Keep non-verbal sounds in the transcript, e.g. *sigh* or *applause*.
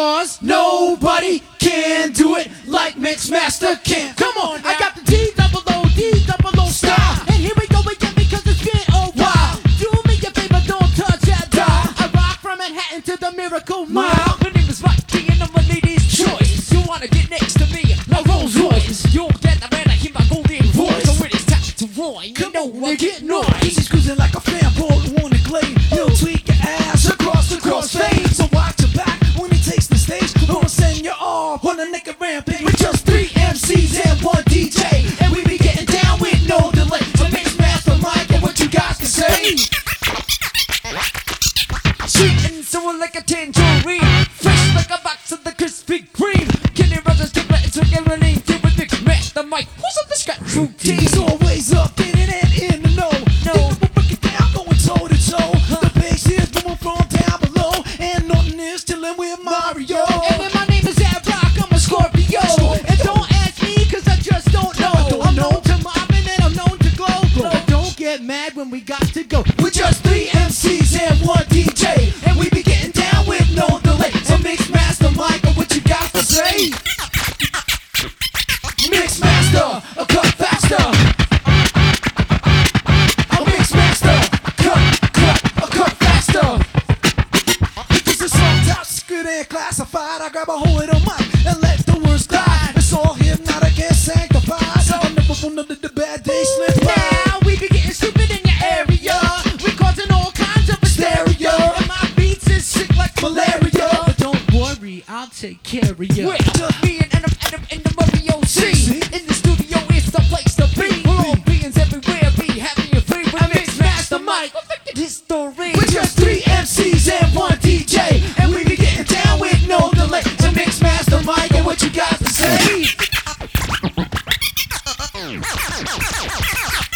Cause nobody can do it like Mixmaster can. Come on, I got the D double O D double O style. And here we go again because it's been a while. Do me a favor, don't touch that dial. I rock from Manhattan to the Miracle Mile. My name is Rocky and I'm a lady's choice. You wanna get next to me? A Rolls Royce. You'll get the man I hear my golden voice. So it is time to Roy. You Come know I get noise. She's cruising like a fan like a tangerine. Fresh like a box of the Krispy Kreme. Kenny Rogers, Dick Buttons, so get running through with Mix Master Mike. Who's up the scratch routine? Always up in it and in the know. No. Think we'll break it down, going toe to toe. The bass is moving from down below, and is chilling with Mario. And then my name is Ad Rock, I'm a Scorpio. And don't ask me, cause I just don't know. I'm known to and I'm known to glow. But don't get mad when we got to go. We're just three MCs and one DJ. Secret classified. I grab a hold of the mic and let the words die. It's all hypnotic and sanctified. So I never will none of the bad days slip by. Now we be getting stupid in your area. We causing all kinds of hysteria. And my beats is sick like malaria. But don't worry, I'll take care of you. We're just me what you got to say. *laughs*